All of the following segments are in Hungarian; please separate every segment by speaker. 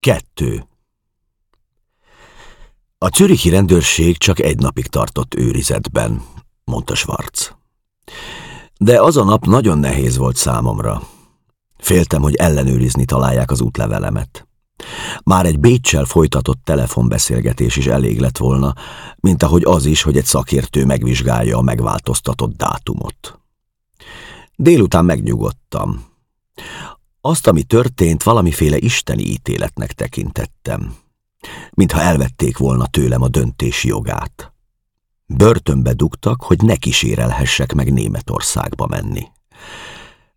Speaker 1: Kettő. A czürichi rendőrség csak egy napig tartott őrizetben, mondta Schwarz. De az a nap nagyon nehéz volt számomra. Féltem, hogy ellenőrizni találják az útlevelemet. Már egy Bécsel folytatott telefonbeszélgetés is elég lett volna, mint ahogy az is, hogy egy szakértő megvizsgálja a megváltoztatott dátumot. Délután megnyugodtam. Azt, ami történt, valamiféle isteni ítéletnek tekintettem. Mintha elvették volna tőlem a döntési jogát. Börtönbe dugtak, hogy ne kísérelhessek meg Németországba menni.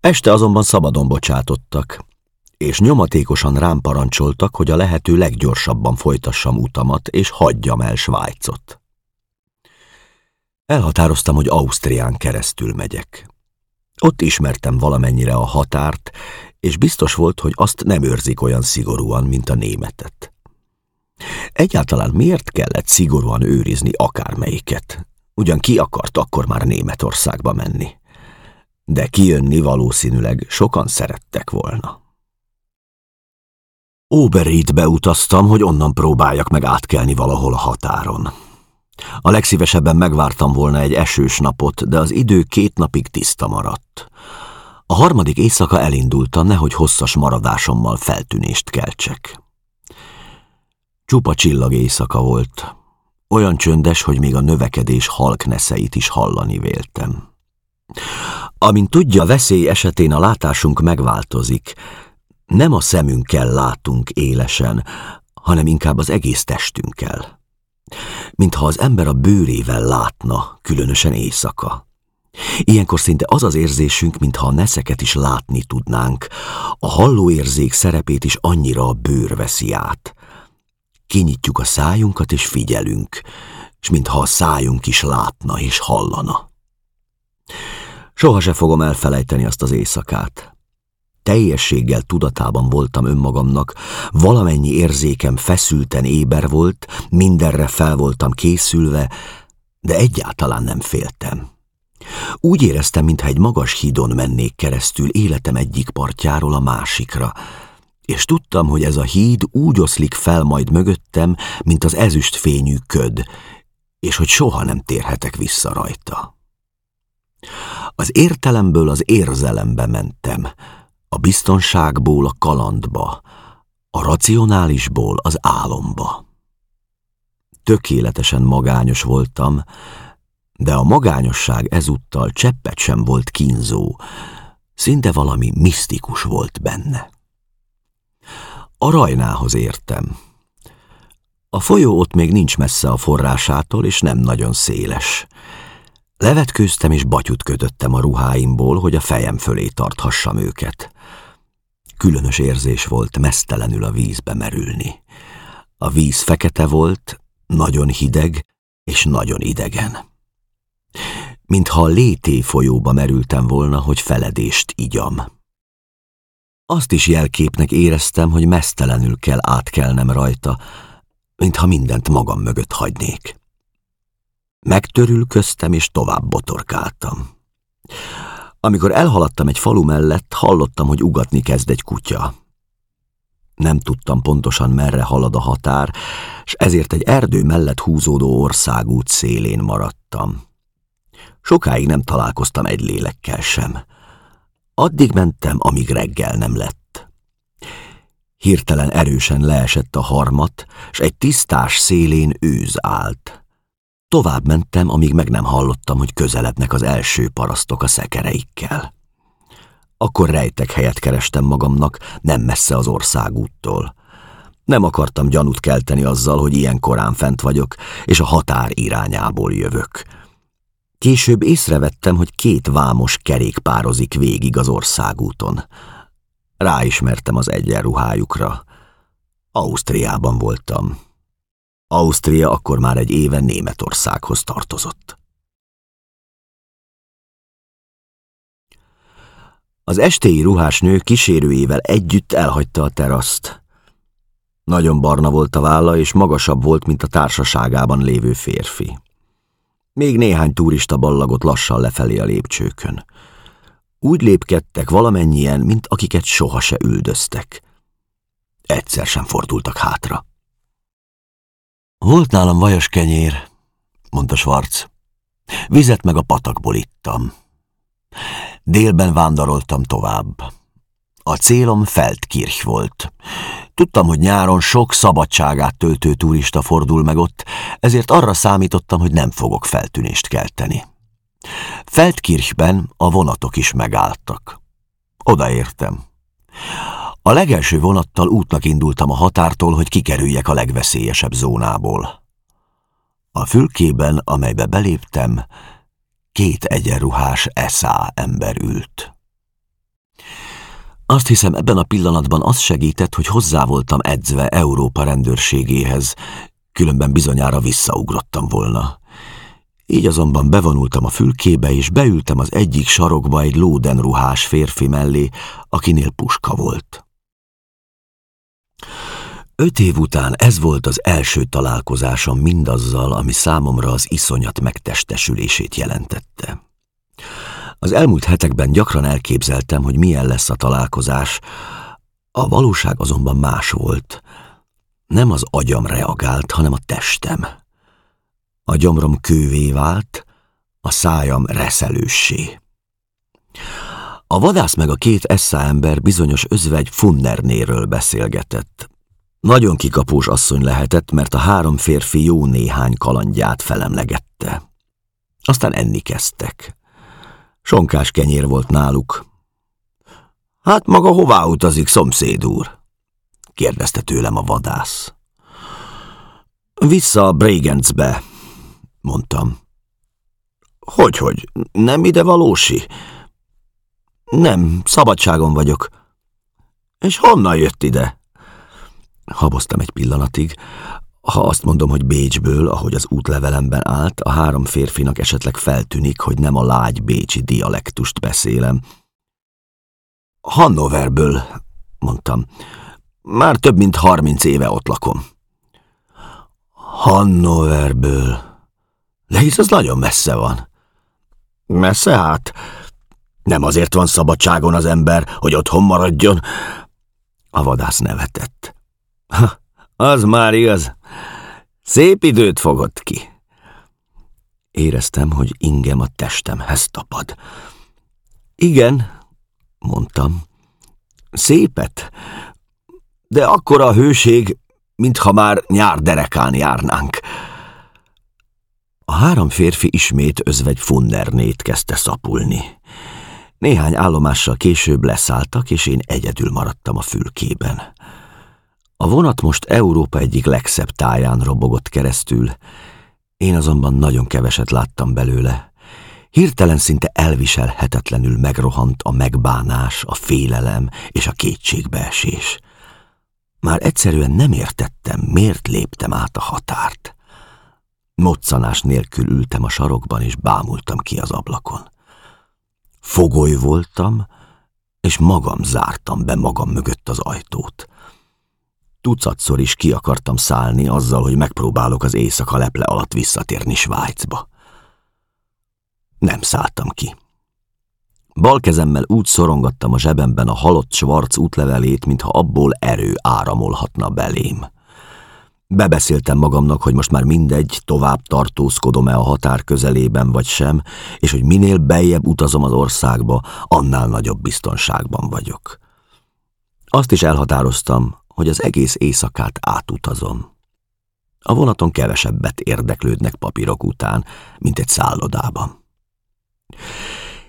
Speaker 1: Este azonban szabadon bocsátottak, és nyomatékosan rám parancsoltak, hogy a lehető leggyorsabban folytassam utamat, és hagyjam el Svájcot. Elhatároztam, hogy Ausztrián keresztül megyek. Ott ismertem valamennyire a határt, és biztos volt, hogy azt nem őrzik olyan szigorúan, mint a németet. Egyáltalán miért kellett szigorúan őrizni akármelyiket? Ugyan ki akart akkor már Németországba menni? De kijönni valószínűleg sokan szerettek volna. Óberét utaztam, hogy onnan próbáljak meg átkelni valahol a határon. A legszívesebben megvártam volna egy esős napot, de az idő két napig tiszta maradt. A harmadik éjszaka elindultam, nehogy hosszas maradásommal feltűnést keltsek. Csupa csillag éjszaka volt. Olyan csöndes, hogy még a növekedés halkneszeit is hallani véltem. Amint tudja, veszély esetén a látásunk megváltozik. Nem a szemünkkel látunk élesen, hanem inkább az egész testünkkel. Mintha az ember a bőrével látna, különösen éjszaka. Ilyenkor szinte az az érzésünk, mintha a neszeket is látni tudnánk. A hallóérzék szerepét is annyira a bőr veszi át. Kinyitjuk a szájunkat és figyelünk, és mintha a szájunk is látna és hallana. Soha se fogom elfelejteni azt az éjszakát. Teljességgel tudatában voltam önmagamnak, valamennyi érzékem feszülten éber volt, mindenre fel voltam készülve, de egyáltalán nem féltem. Úgy éreztem, mintha egy magas hídon mennék keresztül életem egyik partjáról a másikra, és tudtam, hogy ez a híd úgy oszlik fel majd mögöttem, mint az ezüst fényű köd, és hogy soha nem térhetek vissza rajta. Az értelemből az érzelembe mentem, a biztonságból a kalandba, a racionálisból az álomba. Tökéletesen magányos voltam, de a magányosság ezúttal cseppet sem volt kínzó, szinte valami misztikus volt benne. A rajnához értem. A folyó ott még nincs messze a forrásától, és nem nagyon széles. Levetkőztem és batyut kötöttem a ruháimból, hogy a fejem fölé tarthassam őket. Különös érzés volt mesztelenül a vízbe merülni. A víz fekete volt, nagyon hideg és nagyon idegen. Mintha a lété folyóba merültem volna, hogy feledést igyam. Azt is jelképnek éreztem, hogy mesztelenül kell átkelnem rajta, mintha mindent magam mögött hagynék. Megtörülköztem és tovább botorkáltam. Amikor elhaladtam egy falu mellett, hallottam, hogy ugatni kezd egy kutya. Nem tudtam pontosan merre halad a határ, és ezért egy erdő mellett húzódó országút szélén maradtam. Sokáig nem találkoztam egy lélekkel sem. Addig mentem, amíg reggel nem lett. Hirtelen erősen leesett a harmat, s egy tisztás szélén őz állt. Tovább mentem, amíg meg nem hallottam, hogy közelednek az első parasztok a szekereikkel. Akkor rejtek helyet kerestem magamnak, nem messze az országúttól. Nem akartam gyanút kelteni azzal, hogy ilyen korán fent vagyok, és a határ irányából jövök. Később észrevettem, hogy két vámos kerék pározik végig az országúton. Ráismertem az egyenruhájukra. Ausztriában voltam. Ausztria akkor már egy éve Németországhoz tartozott. Az estéi ruhás nő kísérőjével együtt elhagyta a teraszt. Nagyon barna volt a válla, és magasabb volt, mint a társaságában lévő férfi. Még néhány turista ballagott lassan lefelé a lépcsőkön. Úgy lépkedtek valamennyien, mint akiket soha se üldöztek. Egyszer sem fordultak hátra. Volt nálam vajas kenyér, mondta Schwarz. Vizet meg a patakból ittam. Délben vándoroltam tovább. A célom Feldkirch volt. Tudtam, hogy nyáron sok szabadságát töltő turista fordul meg ott, ezért arra számítottam, hogy nem fogok feltűnést kelteni. Feldkirchben a vonatok is megálltak. Odaértem. A legelső vonattal útnak indultam a határtól, hogy kikerüljek a legveszélyesebb zónából. A fülkében, amelybe beléptem, két egyenruhás eszá ember ült. Azt hiszem, ebben a pillanatban az segített, hogy hozzá voltam edzve Európa rendőrségéhez, különben bizonyára visszaugrottam volna. Így azonban bevonultam a fülkébe, és beültem az egyik sarokba egy lódenruhás férfi mellé, akinél puska volt. Öt év után ez volt az első találkozásom mindazzal, ami számomra az iszonyat megtestesülését jelentette. Az elmúlt hetekben gyakran elképzeltem, hogy milyen lesz a találkozás, a valóság azonban más volt. Nem az agyam reagált, hanem a testem. A gyomrom kővé vált, a szájam reszelőssé. A vadász meg a két essa ember bizonyos özvegy Funnernéről beszélgetett. Nagyon kikapós asszony lehetett, mert a három férfi jó néhány kalandját felemlegette. Aztán enni kezdtek. Sonkás kenyér volt náluk. Hát maga hová utazik, szomszéd úr? kérdezte tőlem a vadász. Vissza a Bregentzbe, mondtam. Hogyhogy, nem ide valósi? Nem, szabadságon vagyok. És honnan jött ide? Haboztam egy pillanatig. Ha azt mondom, hogy Bécsből, ahogy az útlevelemben állt, a három férfinak esetleg feltűnik, hogy nem a lágy bécsi dialektust beszélem. Hannoverből, mondtam. Már több mint harminc éve ott lakom. Hannoverből. De hisz az nagyon messze van. Messze hát? Nem azért van szabadságon az ember, hogy otthon maradjon. A vadász nevetett. Ha, az már igaz. Szép időt fogott ki. Éreztem, hogy ingem a testemhez tapad. Igen, mondtam. Szépet, de akkora hőség, mintha már nyár derekán járnánk. A három férfi ismét özvegy Funnernét kezdte szapulni. Néhány állomással később leszálltak, és én egyedül maradtam a fülkében. A vonat most Európa egyik legszebb táján robogott keresztül, én azonban nagyon keveset láttam belőle. Hirtelen szinte elviselhetetlenül megrohant a megbánás, a félelem és a kétségbeesés. Már egyszerűen nem értettem, miért léptem át a határt. Moccanás nélkül ültem a sarokban, és bámultam ki az ablakon. Fogoly voltam, és magam zártam be magam mögött az ajtót. Tucatszor is ki akartam szállni azzal, hogy megpróbálok az éjszaka leple alatt visszatérni Svájcba. Nem szálltam ki. Bal kezemmel úgy szorongattam a zsebemben a halott Schwarz útlevelét, mintha abból erő áramolhatna belém. Bebeszéltem magamnak, hogy most már mindegy, tovább tartózkodom-e a határ közelében vagy sem, és hogy minél beljebb utazom az országba, annál nagyobb biztonságban vagyok. Azt is elhatároztam, hogy az egész éjszakát átutazom. A vonaton kevesebbet érdeklődnek papírok után, mint egy szállodában.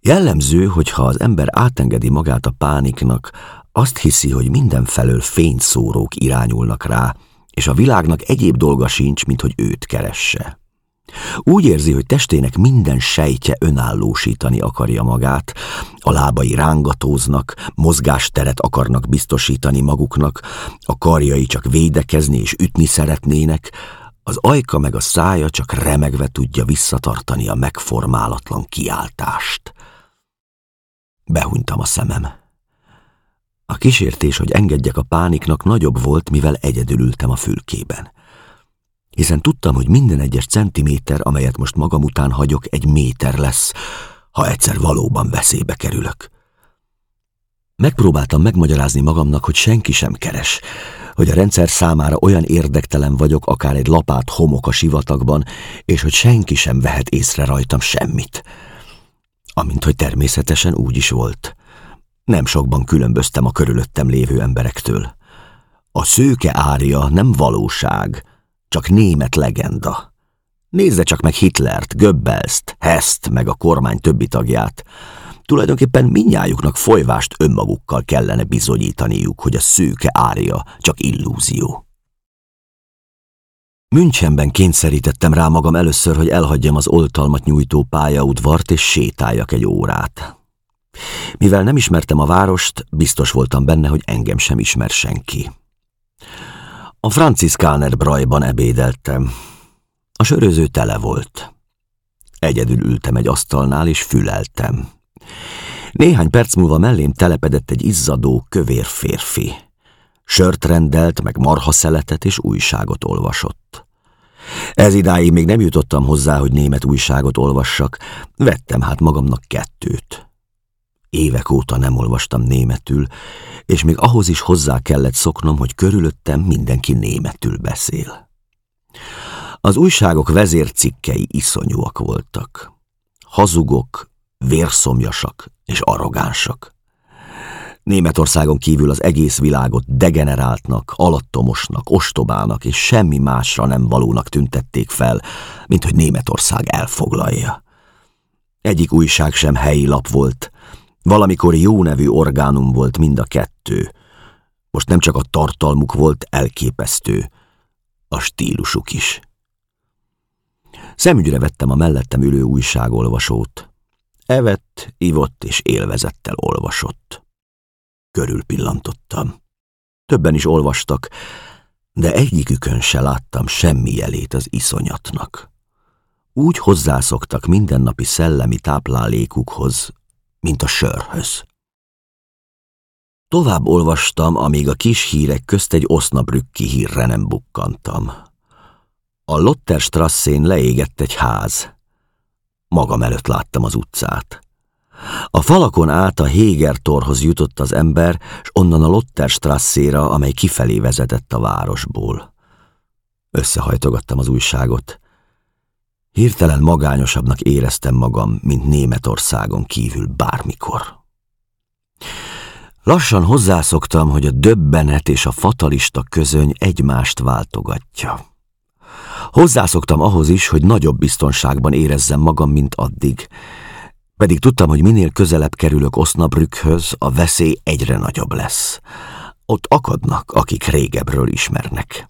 Speaker 1: Jellemző, hogyha az ember átengedi magát a pániknak, azt hiszi, hogy mindenfelől fényszórók irányulnak rá, és a világnak egyéb dolga sincs, mint hogy őt keresse. Úgy érzi, hogy testének minden sejtje önállósítani akarja magát, a lábai rángatóznak, mozgásteret akarnak biztosítani maguknak, a karjai csak védekezni és ütni szeretnének, az ajka meg a szája csak remegve tudja visszatartani a megformálatlan kiáltást. Behunytam a szemem. A kísértés, hogy engedjek a pániknak nagyobb volt, mivel egyedül ültem a fülkében hiszen tudtam, hogy minden egyes centiméter, amelyet most magam után hagyok, egy méter lesz, ha egyszer valóban veszélybe kerülök. Megpróbáltam megmagyarázni magamnak, hogy senki sem keres, hogy a rendszer számára olyan érdektelen vagyok, akár egy lapát homok a sivatagban, és hogy senki sem vehet észre rajtam semmit. Amint hogy természetesen úgy is volt. Nem sokban különböztem a körülöttem lévő emberektől. A szőke árja nem valóság, csak német legenda. Nézze csak meg Hitlert, Goebbelst, Hest, meg a kormány többi tagját. Tulajdonképpen minnyájuknak folyvást önmagukkal kellene bizonyítaniuk, hogy a szőke árja csak illúzió. Münchenben kényszerítettem rá magam először, hogy elhagyjam az oltalmat nyújtó pályaudvart és sétáljak egy órát. Mivel nem ismertem a várost, biztos voltam benne, hogy engem sem ismer senki. A Franciszkáner Brajban ebédeltem. A söröző tele volt. Egyedül ültem egy asztalnál és füleltem. Néhány perc múlva mellém telepedett egy izzadó, kövér férfi. Sört rendelt, meg marhaszeletet és újságot olvasott. Ez idáig még nem jutottam hozzá, hogy német újságot olvassak, vettem hát magamnak kettőt. Évek óta nem olvastam németül, és még ahhoz is hozzá kellett szoknom, hogy körülöttem mindenki németül beszél. Az újságok vezércikkei iszonyúak voltak. Hazugok, vérszomjasak és arrogánsak. Németországon kívül az egész világot degeneráltnak, alattomosnak, ostobának és semmi másra nem valónak tüntették fel, mint hogy Németország elfoglalja. Egyik újság sem helyi lap volt, Valamikor jó nevű orgánum volt mind a kettő. Most nem csak a tartalmuk volt elképesztő, a stílusuk is. Szemügyre vettem a mellettem ülő újságolvasót. Evett, ivott és élvezettel olvasott. Körül pillantottam. Többen is olvastak, de egyikükön se láttam semmi jelét az iszonyatnak. Úgy hozzászoktak mindennapi szellemi táplálékukhoz, mint a sörhöz. Tovább olvastam, amíg a kis hírek közt egy osznabrükki hírre nem bukkantam. A Lotterstrasszén leégett egy ház. Magam előtt láttam az utcát. A falakon át a Hégertorhoz jutott az ember, s onnan a Lotterstrasszéra, amely kifelé vezetett a városból. Összehajtogattam az újságot. Hirtelen magányosabbnak éreztem magam, mint Németországon kívül bármikor. Lassan hozzászoktam, hogy a döbbenet és a fatalista közöny egymást váltogatja. Hozzászoktam ahhoz is, hogy nagyobb biztonságban érezzem magam, mint addig, pedig tudtam, hogy minél közelebb kerülök Osnabrückhöz, a veszély egyre nagyobb lesz. Ott akadnak, akik régebről ismernek.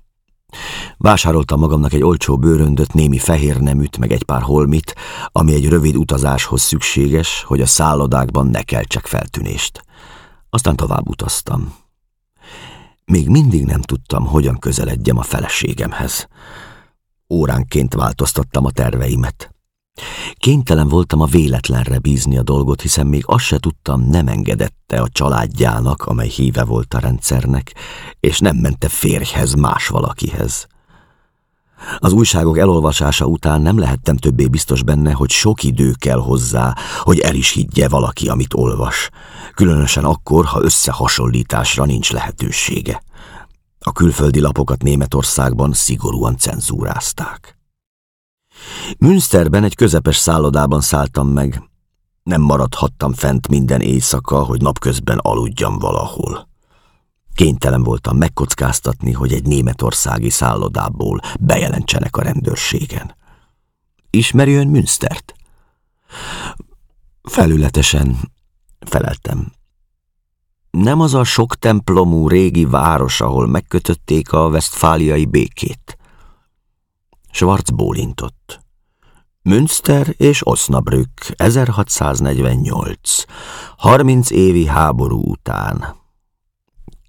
Speaker 1: Vásároltam magamnak egy olcsó bőröndöt, némi fehér neműt, meg egy pár holmit, ami egy rövid utazáshoz szükséges, hogy a szállodákban ne keltsek feltűnést. Aztán tovább utaztam. Még mindig nem tudtam, hogyan közeledjem a feleségemhez. Óránként változtattam a terveimet. Kénytelen voltam a véletlenre bízni a dolgot, hiszen még azt se tudtam, nem engedette a családjának, amely híve volt a rendszernek, és nem mente férjhez más valakihez. Az újságok elolvasása után nem lehettem többé biztos benne, hogy sok idő kell hozzá, hogy el is higgye valaki, amit olvas, különösen akkor, ha összehasonlításra nincs lehetősége. A külföldi lapokat Németországban szigorúan cenzúrázták. Münsterben egy közepes szállodában szálltam meg. Nem maradhattam fent minden éjszaka, hogy napközben aludjam valahol. Kénytelen voltam megkockáztatni, hogy egy németországi szállodából bejelentsenek a rendőrségen. Ismeri ön Münstert? Felületesen feleltem. Nem az a sok templomú régi város, ahol megkötötték a vesztfáliai békét. Schwarz bólintott. Münster és Osnabrück, 1648. 30 évi háború után.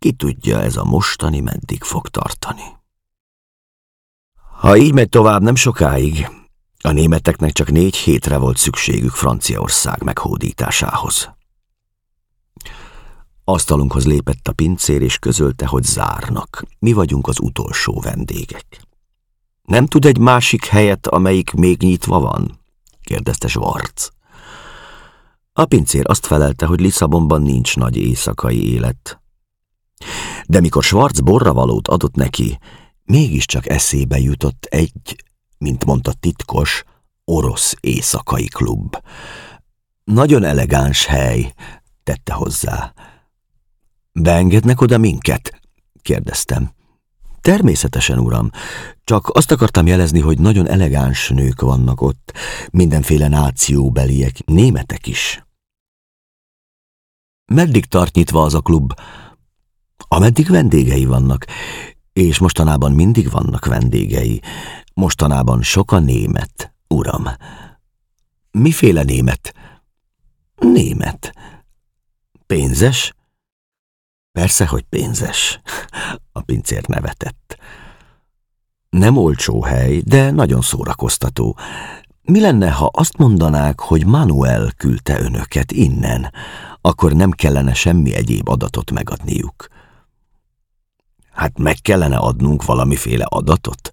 Speaker 1: Ki tudja, ez a mostani meddig fog tartani. Ha így megy tovább, nem sokáig. A németeknek csak négy hétre volt szükségük Franciaország meghódításához. Asztalunkhoz lépett a pincér, és közölte, hogy zárnak. Mi vagyunk az utolsó vendégek. Nem tud egy másik helyet, amelyik még nyitva van? kérdezte Schwarz. A pincér azt felelte, hogy Lisszabonban nincs nagy éjszakai élet. De mikor Schwarz borravalót adott neki, mégiscsak eszébe jutott egy, mint mondta titkos, orosz éjszakai klub. Nagyon elegáns hely, tette hozzá. Beengednek oda minket? kérdeztem. Természetesen, uram. Csak azt akartam jelezni, hogy nagyon elegáns nők vannak ott, mindenféle nációbeliek, németek is. Meddig tart nyitva az a klub? Ameddig vendégei vannak, és mostanában mindig vannak vendégei. Mostanában sok a német, uram. Miféle német? Német. Pénzes? Persze, hogy pénzes. A pincér nevetett. Nem olcsó hely, de nagyon szórakoztató. Mi lenne, ha azt mondanák, hogy Manuel küldte önöket innen, akkor nem kellene semmi egyéb adatot megadniuk. Hát meg kellene adnunk valamiféle adatot?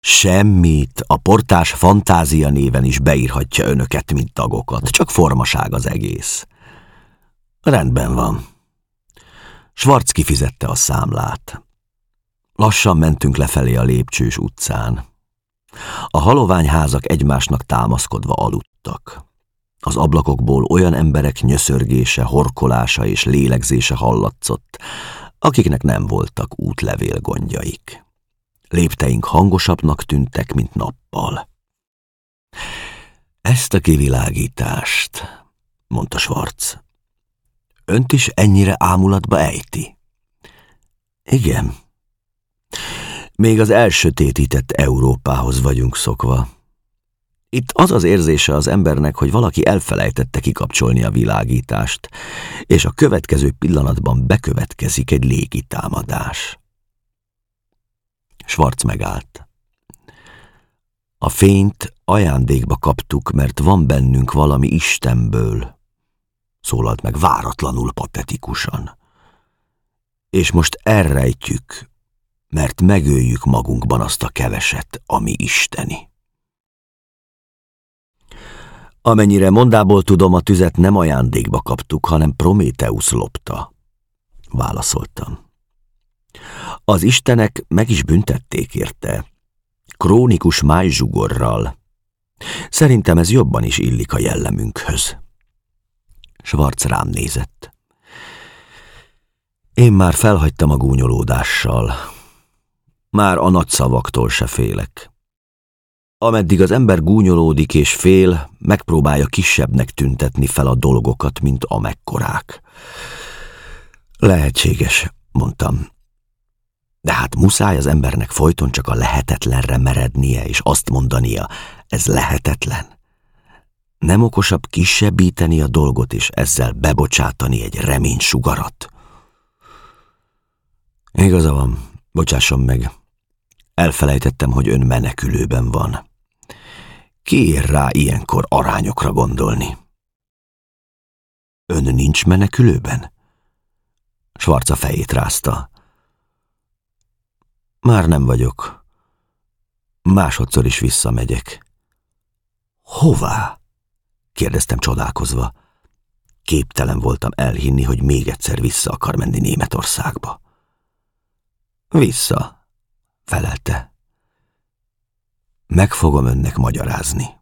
Speaker 1: Semmit, a portás fantázia néven is beírhatja önöket, mint tagokat, csak formaság az egész. Rendben van. Schwarz kifizette a számlát. Lassan mentünk lefelé a lépcsős utcán. A haloványházak egymásnak támaszkodva aludtak. Az ablakokból olyan emberek nyöszörgése, horkolása és lélegzése hallatszott, akiknek nem voltak útlevél gondjaik. Lépteink hangosabbnak tűntek, mint nappal. Ezt a kivilágítást, mondta Schwarz, önt is ennyire ámulatba ejti? Igen. Még az elsötétített Európához vagyunk szokva. Itt az az érzése az embernek, hogy valaki elfelejtette kikapcsolni a világítást, és a következő pillanatban bekövetkezik egy légitámadás. Schwarz megállt. A fényt ajándékba kaptuk, mert van bennünk valami Istenből, szólalt meg váratlanul patetikusan. És most elrejtjük, mert megöljük magunkban azt a keveset, ami isteni. Amennyire mondából tudom, a tüzet nem ajándékba kaptuk, hanem Prométeusz lopta. Válaszoltam. Az istenek meg is büntették érte. Krónikus májzsugorral. Szerintem ez jobban is illik a jellemünkhöz. Schwarz rám nézett. Én már felhagytam a gúnyolódással. Már a nagy szavaktól se félek. Ameddig az ember gúnyolódik és fél, megpróbálja kisebbnek tüntetni fel a dolgokat, mint amekkorák. Lehetséges, mondtam. De hát muszáj az embernek folyton csak a lehetetlenre merednie, és azt mondania, ez lehetetlen. Nem okosabb kisebbíteni a dolgot, és ezzel bebocsátani egy remény sugarat? Igaza van, bocsásson meg. Elfelejtettem, hogy ön menekülőben van. Ki ér rá ilyenkor arányokra gondolni? Ön nincs menekülőben? Svarca fejét rázta. Már nem vagyok. Másodszor is visszamegyek. Hová? kérdeztem csodálkozva. Képtelen voltam elhinni, hogy még egyszer vissza akar menni Németországba. Vissza, felelte. Meg fogom önnek magyarázni.